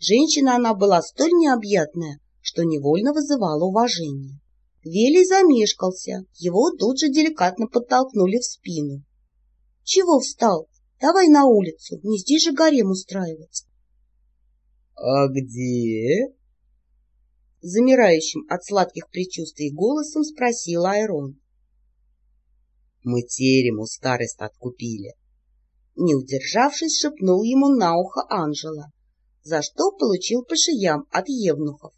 Женщина она была столь необъятная, что невольно вызывала уважение. Велий замешкался, его тут же деликатно подтолкнули в спину. — Чего встал? Давай на улицу, не здесь же гарем устраивать. — А где? Замирающим от сладких предчувствий голосом спросил Айрон. — Мы терему старость откупили. Не удержавшись, шепнул ему на ухо Анжела, за что получил по шиям от евнухов.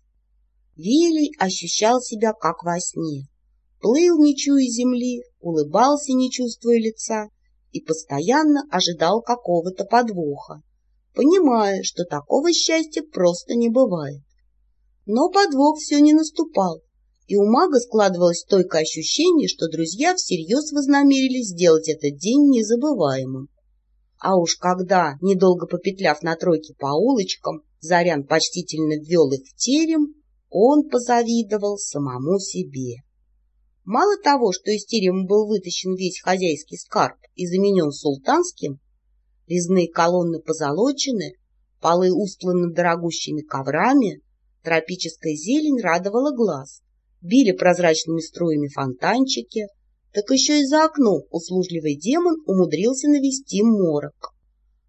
Велий ощущал себя как во сне. Плыл, не чуя земли, улыбался, не чувствуя лица, и постоянно ожидал какого-то подвоха, понимая, что такого счастья просто не бывает. Но подвох все не наступал, и у мага складывалось стойкое ощущение, что друзья всерьез вознамерились сделать этот день незабываемым. А уж когда, недолго попетляв на тройке по улочкам, Зарян почтительно ввел их в терем, он позавидовал самому себе. Мало того, что из терема был вытащен весь хозяйский скарб и заменен султанским, резные колонны позолочены, полы устланы дорогущими коврами, тропическая зелень радовала глаз, били прозрачными струями фонтанчики, так еще и за окном услужливый демон умудрился навести морок.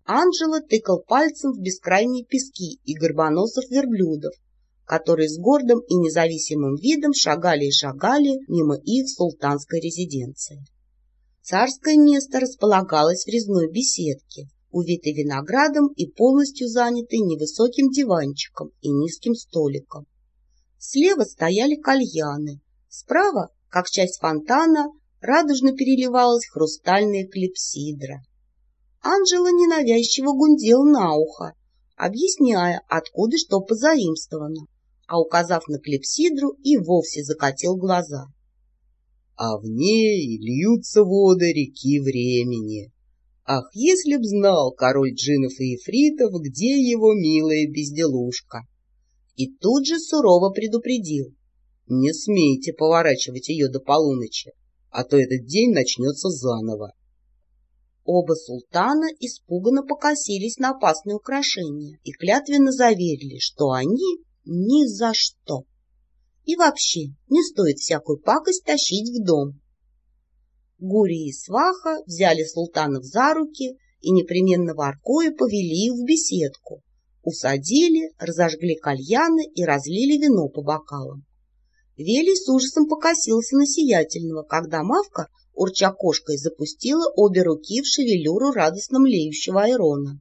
Анжела тыкал пальцем в бескрайние пески и горбоносов верблюдов, которые с гордым и независимым видом шагали и шагали мимо их султанской резиденции. Царское место располагалось в резной беседке, увитой виноградом и полностью занятой невысоким диванчиком и низким столиком. Слева стояли кальяны, справа, как часть фонтана, радужно переливалась хрустальная клипсидра. Анжела ненавязчиво гундел на ухо, объясняя, откуда что позаимствовано, а указав на клипсидру и вовсе закатил глаза. А в ней льются воды реки времени. Ах, если б знал король джинов и ефритов, где его милая безделушка! И тут же сурово предупредил. Не смейте поворачивать ее до полуночи, а то этот день начнется заново. Оба султана испуганно покосились на опасные украшения и клятвенно заверили, что они ни за что. И вообще не стоит всякую пакость тащить в дом. Гури и Сваха взяли султанов за руки и непременно воркою повели их в беседку, усадили, разожгли кальяны и разлили вино по бокалам. Велий с ужасом покосился на сиятельного, когда Мавка, урча кошкой, запустила обе руки в шевелюру радостно млеющего Айрона.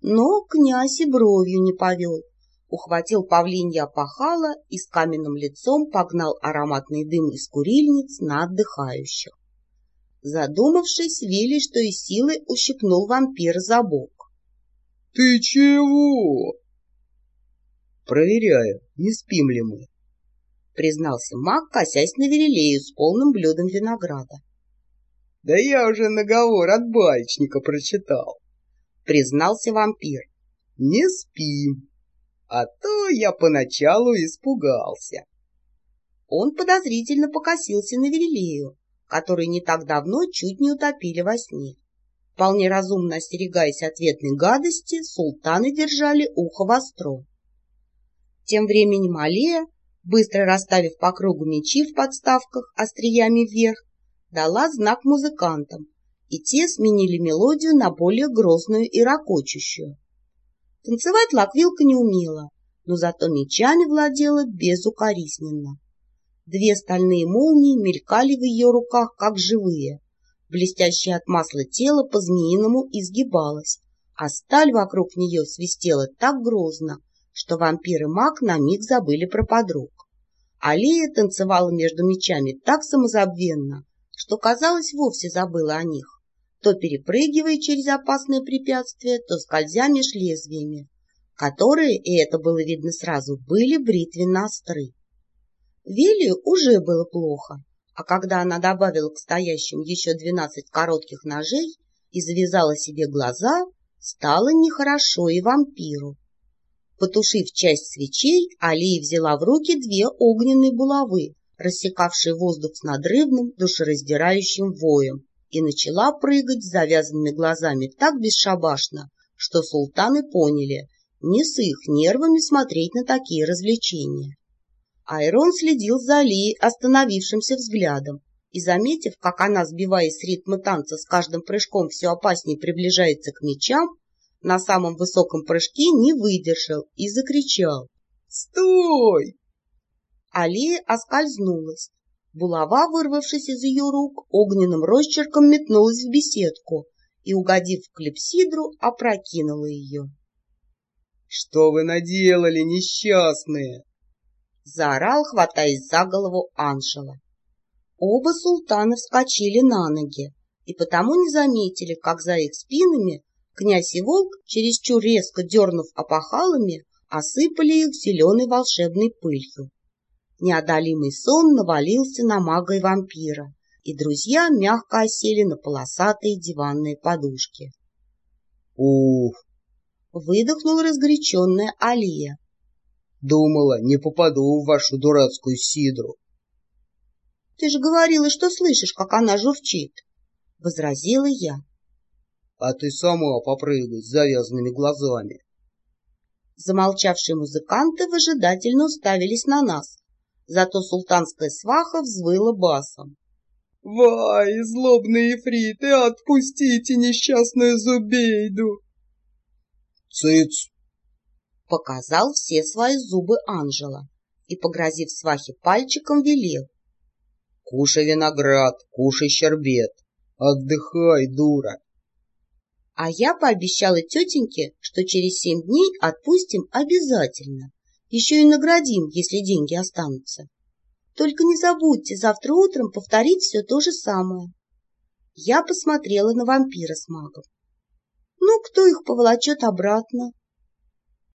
Но князь и бровью не повел, ухватил павлинья опахала и с каменным лицом погнал ароматный дым из курильниц на отдыхающих. Задумавшись, Вилли, что из силы, ущипнул вампира за бок. — Ты чего? — Проверяю, не спим ли мы, — признался маг, косясь на Верилею с полным блюдом винограда. — Да я уже наговор от бальчника прочитал, — признался вампир. — Не спим. А то я поначалу испугался. Он подозрительно покосился на Верилею, который не так давно чуть не утопили во сне. Вполне разумно остерегаясь ответной гадости, султаны держали ухо востро. Тем временем Алия, быстро расставив по кругу мечи в подставках остриями вверх, дала знак музыкантам, и те сменили мелодию на более грозную и ракочущую. Танцевать Лаквилка не умела, но зато мечами владела безукоризненно. Две стальные молнии мелькали в ее руках, как живые. Блестящее от масла тело по-змеиному изгибалось, а сталь вокруг нее свистела так грозно, что вампир и маг на миг забыли про подруг. Алия танцевала между мечами так самозабвенно, что, казалось, вовсе забыла о них то перепрыгивая через опасные препятствия, то скользя меж лезвиями, которые, и это было видно сразу, были бритвенно остры. Велию уже было плохо, а когда она добавила к стоящим еще двенадцать коротких ножей и завязала себе глаза, стало нехорошо и вампиру. Потушив часть свечей, Алия взяла в руки две огненные булавы, рассекавшие воздух с надрывным, душераздирающим воем, и начала прыгать с завязанными глазами так бесшабашно, что султаны поняли, не с их нервами смотреть на такие развлечения. Айрон следил за Алией остановившимся взглядом и, заметив, как она, сбиваясь с ритма танца, с каждым прыжком все опаснее приближается к мечам, на самом высоком прыжке не выдержал и закричал. «Стой!» Алия оскользнулась. Булава, вырвавшись из ее рук, огненным росчерком метнулась в беседку и, угодив в клепсидру, опрокинула ее. — Что вы наделали, несчастные? — заорал, хватаясь за голову Анжела. Оба султана вскочили на ноги и потому не заметили, как за их спинами князь и волк, чересчур резко дернув опахалами, осыпали их зеленой волшебной пылью. Неодолимый сон навалился на мага и вампира, и друзья мягко осели на полосатые диванные подушки. «Уф!» — выдохнула разгоряченная Алия. «Думала, не попаду в вашу дурацкую сидру». «Ты же говорила, что слышишь, как она журчит!» — возразила я. «А ты сама попрыгай с завязанными глазами!» Замолчавшие музыканты выжидательно уставились на нас, Зато султанская сваха взвыла басом. «Вай, злобные фриты, отпустите несчастную Зубейду!» «Цыц!» — показал все свои зубы Анжела и, погрозив свахе пальчиком, велел. «Кушай виноград, кушай щербет, отдыхай, дура!» А я пообещала тетеньке, что через семь дней отпустим обязательно. Еще и наградим, если деньги останутся. Только не забудьте завтра утром повторить все то же самое. Я посмотрела на вампира с магом. Ну, кто их поволочет обратно?